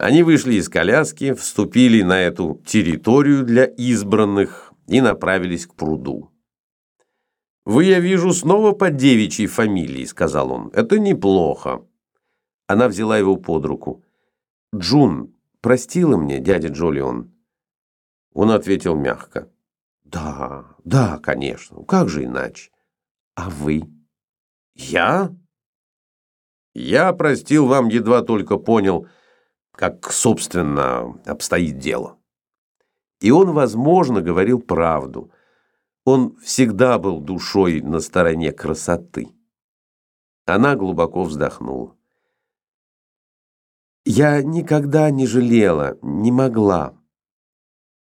Они вышли из коляски, вступили на эту территорию для избранных и направились к пруду. «Вы, я вижу, снова под девичьей фамилией», — сказал он. «Это неплохо». Она взяла его под руку. «Джун простила мне, дядя Джолион?» Он ответил мягко. «Да, да, конечно. Как же иначе? А вы?» «Я?» «Я простил вам, едва только понял, как, собственно, обстоит дело». И он, возможно, говорил правду. Он всегда был душой на стороне красоты. Она глубоко вздохнула. «Я никогда не жалела, не могла.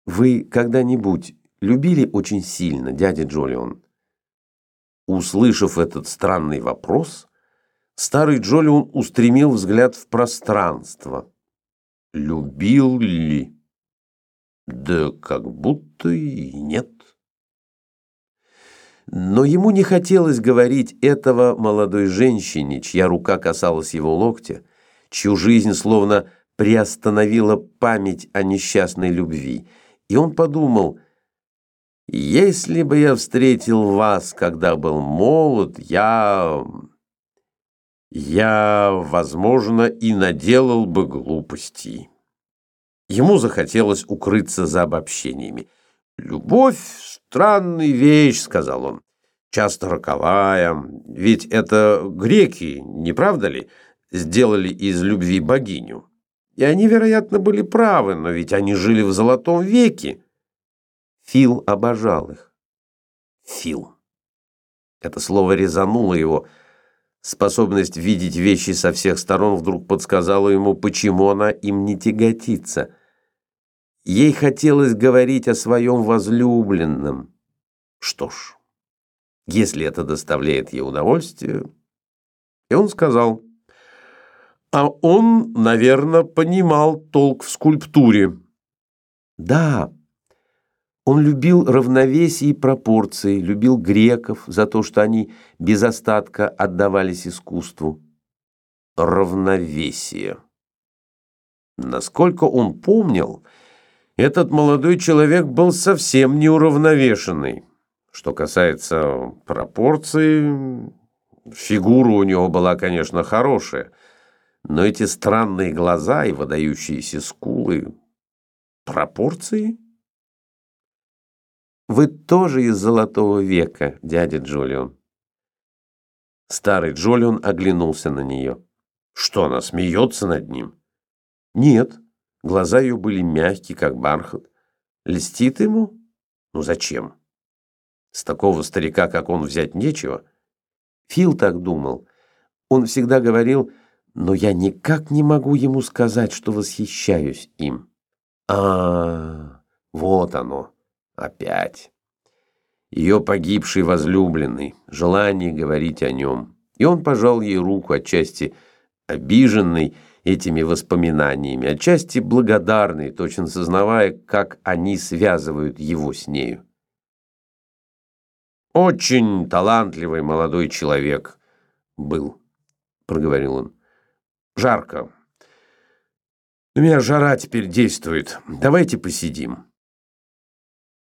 Вы когда-нибудь любили очень сильно, дядя Джолион?» Услышав этот странный вопрос, старый Джолион устремил взгляд в пространство. «Любил ли?» «Да как будто и нет». Но ему не хотелось говорить этого молодой женщине, чья рука касалась его локтя, чью жизнь словно приостановила память о несчастной любви. И он подумал, «Если бы я встретил вас, когда был молод, я... я, возможно, и наделал бы глупостей». Ему захотелось укрыться за обобщениями. «Любовь — странная вещь», — сказал он, — «часто роковая. Ведь это греки, не правда ли, сделали из любви богиню? И они, вероятно, были правы, но ведь они жили в золотом веке». Фил обожал их. Фил. Это слово резануло его. Способность видеть вещи со всех сторон вдруг подсказала ему, почему она им не тяготится. Ей хотелось говорить о своем возлюбленном. Что ж, если это доставляет ей удовольствие... И он сказал, а он, наверное, понимал толк в скульптуре. Да, он любил равновесие и пропорции, любил греков за то, что они без остатка отдавались искусству. Равновесие. Насколько он помнил, этот молодой человек был совсем неуравновешенный. Что касается пропорций, фигура у него была, конечно, хорошая, но эти странные глаза и выдающиеся скулы... Пропорции? Вы тоже из золотого века, дядя Джолион. Старый Джолион оглянулся на нее. Что, она смеется над ним? Нет. Глаза ее были мягкие, как бархат. Льстит ему? Ну зачем? С такого старика, как он, взять нечего. Фил так думал. Он всегда говорил, но я никак не могу ему сказать, что восхищаюсь им. А, -а, -а вот оно, опять. Ее погибший возлюбленный, желание говорить о нем. И он пожал ей руку, отчасти обиженный, этими воспоминаниями, отчасти благодарный, точно сознавая, как они связывают его с нею. «Очень талантливый молодой человек был», — проговорил он. «Жарко. На меня жара теперь действует. Давайте посидим».